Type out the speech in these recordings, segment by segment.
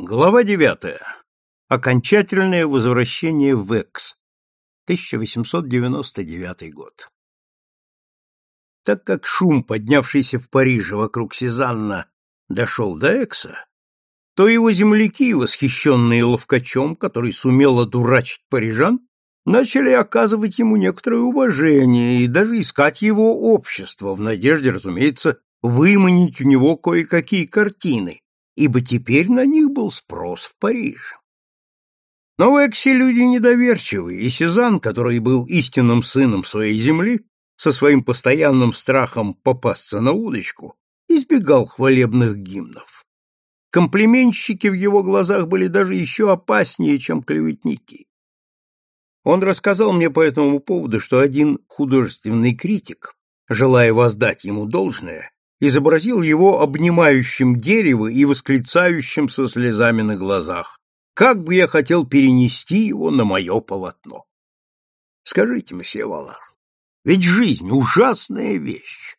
Глава девятая. Окончательное возвращение в Экс. 1899 год. Так как шум, поднявшийся в Париже вокруг Сезанна, дошел до Экса, то его земляки, восхищенные ловкачом, который сумел одурачить парижан, начали оказывать ему некоторое уважение и даже искать его общество, в надежде, разумеется, выманить у него кое-какие картины, ибо теперь на них был спрос в Париже. Но в Эксе люди недоверчивые, и Сезанн, который был истинным сыном своей земли, со своим постоянным страхом попасться на удочку, избегал хвалебных гимнов. Комплименщики в его глазах были даже еще опаснее, чем клеветники. Он рассказал мне по этому поводу, что один художественный критик, желая воздать ему должное, изобразил его обнимающим дерево и восклицающим со слезами на глазах. Как бы я хотел перенести его на мое полотно! Скажите, месье Валар, ведь жизнь — ужасная вещь.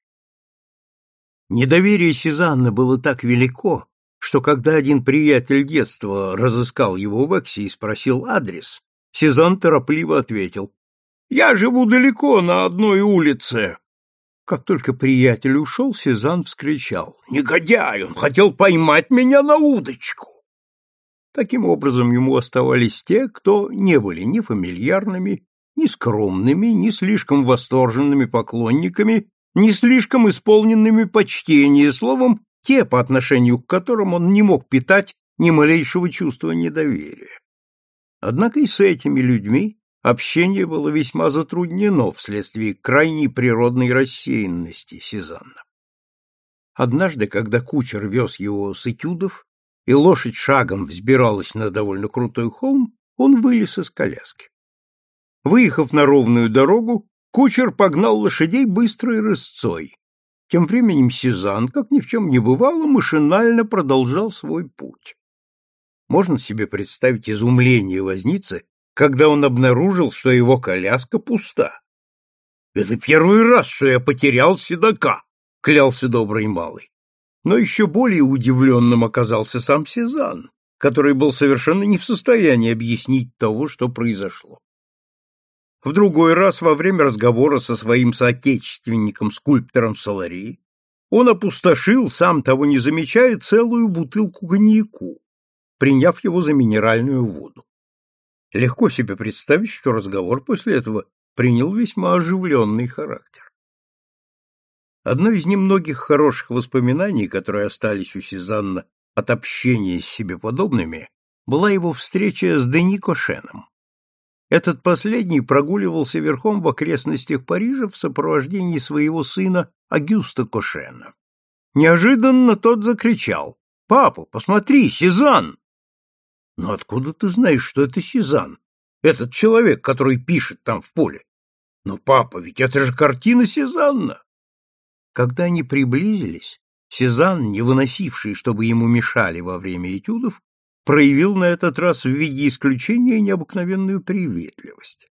Недоверие Сезанна было так велико, что когда один приятель детства разыскал его в Эксе и спросил адрес, Сезанн торопливо ответил, «Я живу далеко, на одной улице, как только приятель ушел, Сезанн вскричал. «Негодяй! Он хотел поймать меня на удочку!» Таким образом, ему оставались те, кто не были ни фамильярными, ни скромными, ни слишком восторженными поклонниками, ни слишком исполненными почтения, словом, те, по отношению к которым он не мог питать ни малейшего чувства недоверия. Однако и с этими людьми Общение было весьма затруднено вследствие крайней природной рассеянности Сезанна. Однажды, когда кучер вез его с этюдов, и лошадь шагом взбиралась на довольно крутой холм, он вылез из коляски. Выехав на ровную дорогу, кучер погнал лошадей быстрой рысцой. Тем временем Сезанн, как ни в чем не бывало, машинально продолжал свой путь. Можно себе представить изумление возницы, когда он обнаружил, что его коляска пуста. «Это первый раз, что я потерял седока», — клялся добрый малый. Но еще более удивленным оказался сам Сезанн, который был совершенно не в состоянии объяснить того, что произошло. В другой раз, во время разговора со своим соотечественником-скульптором Солари, он опустошил, сам того не замечая, целую бутылку коньяку, приняв его за минеральную воду. Легко себе представить, что разговор после этого принял весьма оживленный характер. Одно из немногих хороших воспоминаний, которые остались у Сезанна от общения с себе подобными, была его встреча с Дени Кошеном. Этот последний прогуливался верхом в окрестностях Парижа в сопровождении своего сына Агюста Кошена. Неожиданно тот закричал «Папа, посмотри, Сезанн!» Но откуда ты знаешь, что это Сезанн? Этот человек, который пишет там в поле. Но, папа, ведь это же картина Сезанна. Когда они приблизились, Сезанн, не выносивший, чтобы ему мешали во время этюдов, проявил на этот раз в виде исключения необыкновенную приветливость.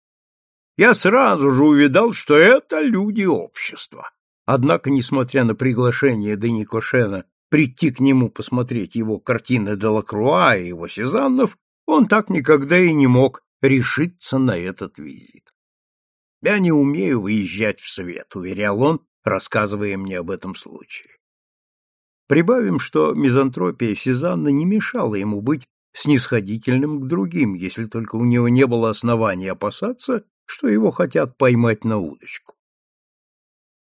Я сразу же увидал, что это люди общества. Однако, несмотря на приглашение Дени Кошена прийти к нему посмотреть его картины Делакруа и его Сезаннов, он так никогда и не мог решиться на этот визит. «Я не умею выезжать в свет», — уверял он, рассказывая мне об этом случае. Прибавим, что мизантропия Сезанна не мешала ему быть снисходительным к другим, если только у него не было оснований опасаться, что его хотят поймать на удочку.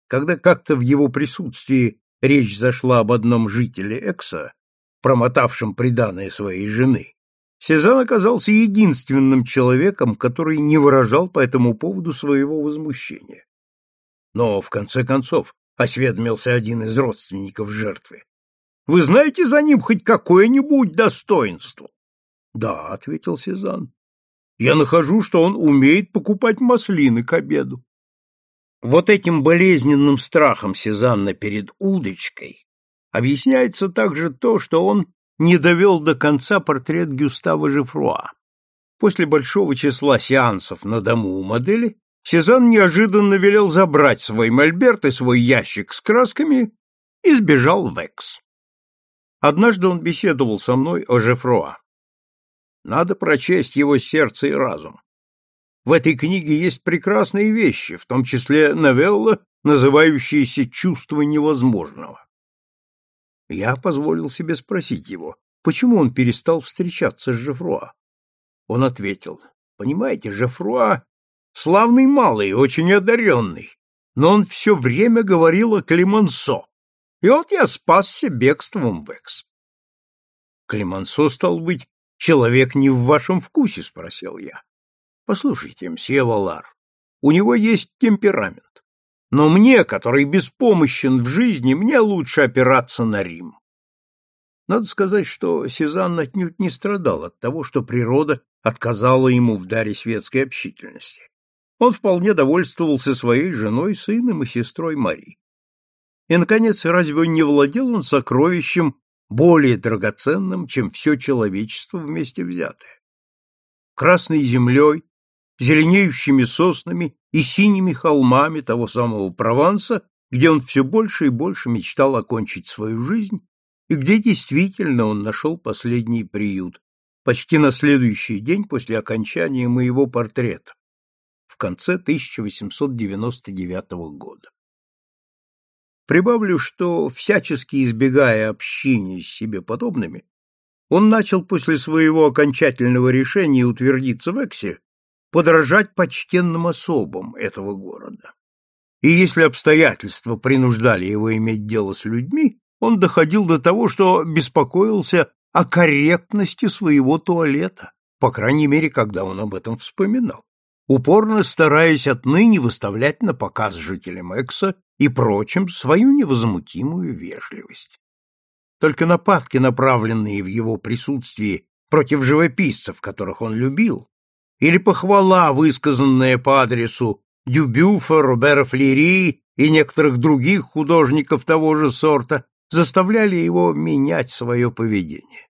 Когда как-то в его присутствии речь зашла об одном жителе Экса, промотавшем приданое своей жены, Сезанн оказался единственным человеком, который не выражал по этому поводу своего возмущения. Но, в конце концов, осведомился один из родственников жертвы. «Вы знаете за ним хоть какое-нибудь достоинство?» «Да», — ответил Сезанн. «Я нахожу, что он умеет покупать маслины к обеду». Вот этим болезненным страхом Сезанна перед удочкой объясняется также то, что он не довел до конца портрет Гюстава Жифруа. После большого числа сеансов на дому у модели Сезанн неожиданно велел забрать свой мольберт и свой ящик с красками и сбежал в Экс. Однажды он беседовал со мной о Жефруа. Надо прочесть его сердце и разум. В этой книге есть прекрасные вещи, в том числе новелла, называющаяся «Чувство невозможного». Я позволил себе спросить его, почему он перестал встречаться с Жефруа. Он ответил, понимаете, Жефруа славный малый, очень одаренный, но он все время говорил о Климансо, и вот я спасся бегством в Экс. Климансо, стал быть, человек не в вашем вкусе, спросил я. Послушайте, мсье Валар, у него есть темперамент. Но мне, который беспомощен в жизни, мне лучше опираться на Рим. Надо сказать, что Сезанн отнюдь не страдал от того, что природа отказала ему в даре светской общительности. Он вполне довольствовался своей женой, сыном и сестрой Мари. И, наконец, разве не владел он сокровищем более драгоценным, чем все человечество вместе взятое? Красной землей, зеленеющими соснами и синими холмами того самого Прованса, где он все больше и больше мечтал окончить свою жизнь и где действительно он нашел последний приют, почти на следующий день после окончания моего портрета, в конце 1899 года. Прибавлю, что, всячески избегая общения с себе подобными, он начал после своего окончательного решения утвердиться в Эксе подражать почтенным особам этого города. И если обстоятельства принуждали его иметь дело с людьми, он доходил до того, что беспокоился о корректности своего туалета, по крайней мере, когда он об этом вспоминал, упорно стараясь отныне выставлять на показ жителям Экса и прочим свою невозмутимую вежливость. Только нападки, направленные в его присутствии против живописцев, которых он любил, или похвала, высказанная по адресу Дюбюфа, Робера Флери и некоторых других художников того же сорта, заставляли его менять свое поведение.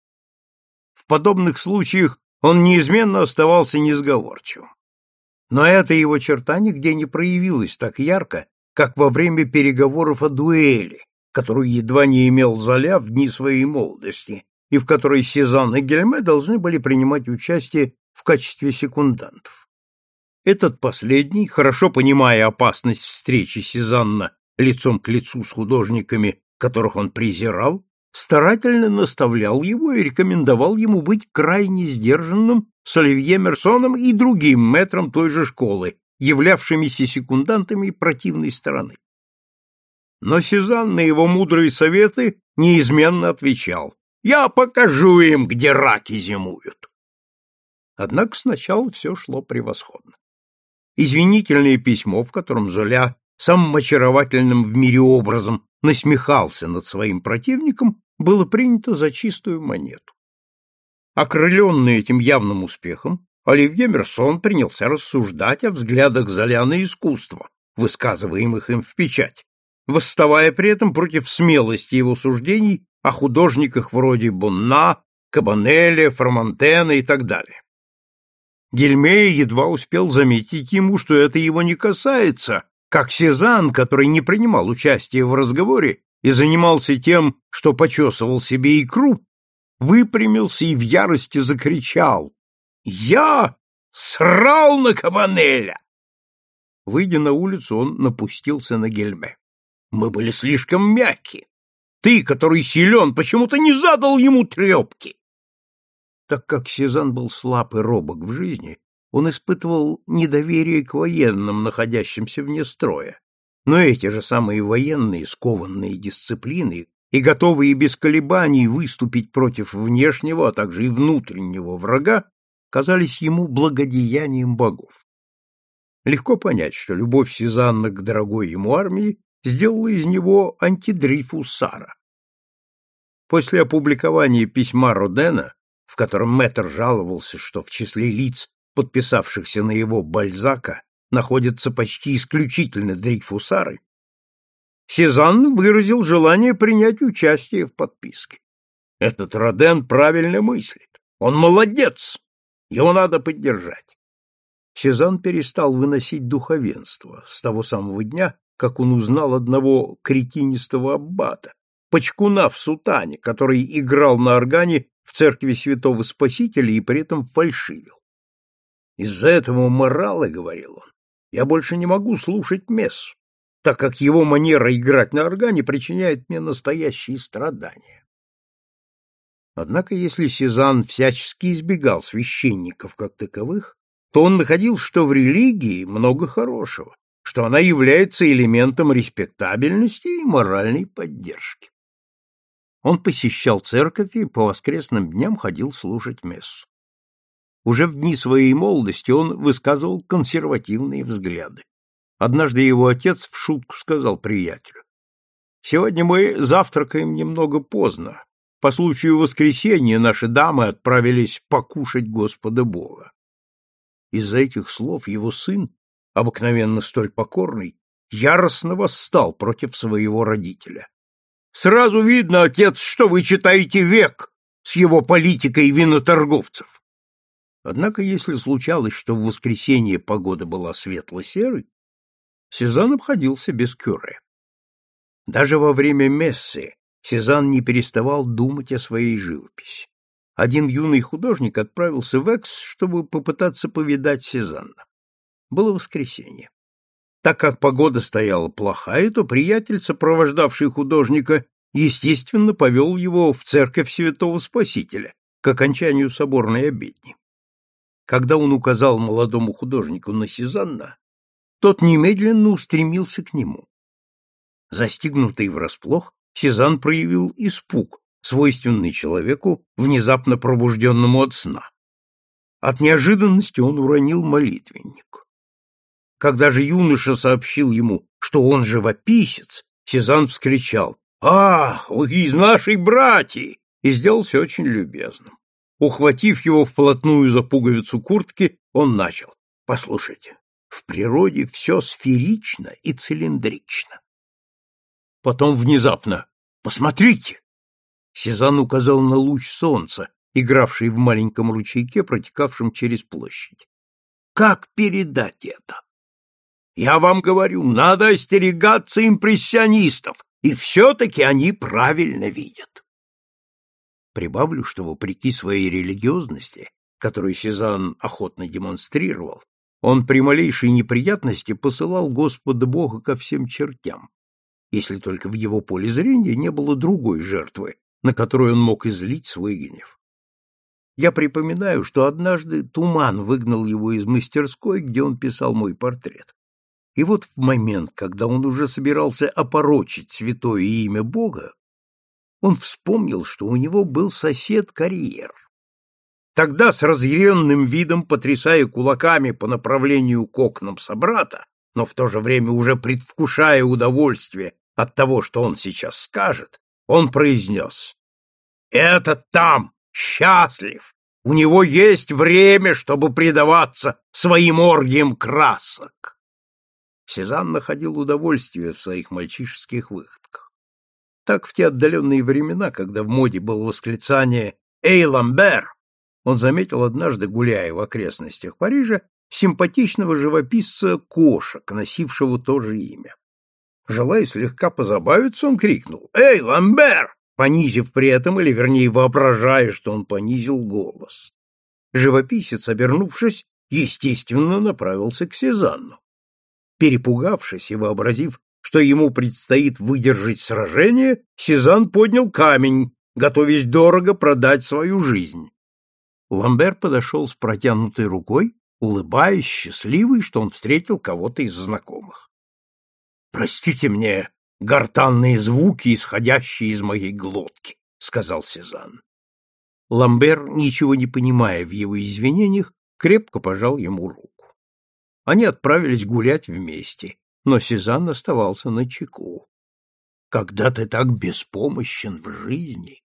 В подобных случаях он неизменно оставался несговорчивым. Но эта его черта нигде не проявилась так ярко, как во время переговоров о дуэли, которую едва не имел Золя в дни своей молодости, и в которой Сезанн и Гельме должны были принимать участие качестве секундантов. Этот последний, хорошо понимая опасность встречи Сезанна лицом к лицу с художниками, которых он презирал, старательно наставлял его и рекомендовал ему быть крайне сдержанным с Оливье Мерсоном и другим мэтром той же школы, являвшимися секундантами противной стороны. Но Сезанн на его мудрые советы неизменно отвечал «Я покажу им, где раки зимуют». Однако сначала все шло превосходно. Извинительное письмо, в котором Золя самым очаровательным в мире образом насмехался над своим противником, было принято за чистую монету. Окрыленный этим явным успехом, Оливье Мерсон принялся рассуждать о взглядах Золя на искусство, высказываемых им в печать, восставая при этом против смелости его суждений о художниках вроде Бонна, Кабанелли, Фромантена и так далее. Гельмей едва успел заметить ему, что это его не касается, как Сезанн, который не принимал участия в разговоре и занимался тем, что почесывал себе икру, выпрямился и в ярости закричал «Я срал на Кабанеля!» Выйдя на улицу, он напустился на Гельме. «Мы были слишком мягки. Ты, который силен, почему-то не задал ему трепки!» Так как Сезанн был слаб и робок в жизни, он испытывал недоверие к военным, находящимся вне строя. Но эти же самые военные, скованные дисциплиной и готовые без колебаний выступить против внешнего, а также и внутреннего врага, казались ему благодеянием богов. Легко понять, что любовь Сезанна к дорогой ему армии сделала из него антидрифусара. После опубликования письма Родена в котором Мэтр жаловался, что в числе лиц, подписавшихся на его Бальзака, находятся почти исключительно дрейфусары, Сезанн выразил желание принять участие в подписке. Этот Роден правильно мыслит. Он молодец. Его надо поддержать. Сезанн перестал выносить духовенство с того самого дня, как он узнал одного кретинистого аббата, почкуна в сутане, который играл на органе церкви святого Спасителя и при этом фальшивил. Из-за этого морала, говорил он, я больше не могу слушать мессу, так как его манера играть на органе причиняет мне настоящие страдания. Однако, если Сезанн всячески избегал священников как таковых, то он находил, что в религии много хорошего, что она является элементом респектабельности и моральной поддержки. Он посещал церковь и по воскресным дням ходил слушать мессу. Уже в дни своей молодости он высказывал консервативные взгляды. Однажды его отец в шутку сказал приятелю, «Сегодня мы завтракаем немного поздно. По случаю воскресения наши дамы отправились покушать Господа Бога. Из-за этих слов его сын, обыкновенно столь покорный, яростно восстал против своего родителя. «Сразу видно, отец, что вы читаете век с его политикой виноторговцев». Однако, если случалось, что в воскресенье погода была светло-серой, Сезанн обходился без кюре. Даже во время мессы Сезанн не переставал думать о своей живописи один юный художник отправился в Экс, чтобы попытаться повидать Сезанна. Было воскресенье. Так как погода стояла плохая, то приятель, сопровождавший художника, естественно, повел его в церковь Святого Спасителя к окончанию соборной обедни. Когда он указал молодому художнику на Сезанна, тот немедленно устремился к нему. Застигнутый врасплох, Сезанн проявил испуг, свойственный человеку, внезапно пробужденному от сна. От неожиданности он уронил молитвенник. Когда же юноша сообщил ему, что он живописец, Сезанн вскричал «Ах, вы из нашей братьи!» и сделался очень любезным. Ухватив его вплотную за пуговицу куртки, он начал. «Послушайте, в природе все сферично и цилиндрично». Потом внезапно «Посмотрите!» Сезанн указал на луч солнца, игравший в маленьком ручейке, протекавшем через площадь. Как передать это? Я вам говорю, надо остерегаться импрессионистов, и все-таки они правильно видят. Прибавлю, что вопреки своей религиозности, которую Сезанн охотно демонстрировал, он при малейшей неприятности посылал Господа Бога ко всем чертям, если только в его поле зрения не было другой жертвы, на которую он мог излить свой гнев. Я припоминаю, что однажды туман выгнал его из мастерской, где он писал мой портрет. И вот в момент, когда он уже собирался опорочить святое имя Бога, он вспомнил, что у него был сосед-карьер. Тогда с разъяренным видом, потрясая кулаками по направлению к окнам собрата, но в то же время уже предвкушая удовольствие от того, что он сейчас скажет, он произнес. «Этот там счастлив. У него есть время, чтобы предаваться своим оргиям красок». Сезанн находил удовольствие в своих мальчишеских выходках. Так в те отдаленные времена, когда в моде было восклицание «Эй, Ламбер!», он заметил однажды, гуляя в окрестностях Парижа, симпатичного живописца кошек, носившего то же имя. Желая слегка позабавиться, он крикнул «Эй, Ламбер!», понизив при этом, или вернее воображая, что он понизил голос. Живописец, обернувшись, естественно, направился к Сезанну. Перепугавшись и вообразив, что ему предстоит выдержать сражение, Сезанн поднял камень, готовясь дорого продать свою жизнь. Ламбер подошел с протянутой рукой, улыбаясь, счастливый, что он встретил кого-то из знакомых. Простите мне гортанные звуки, исходящие из моей глотки, сказал Сезанн. Ламбер, ничего не понимая в его извинениях, крепко пожал ему руку. Они отправились гулять вместе, но Сезанн оставался на чеку. Когда ты так беспомощен в жизни,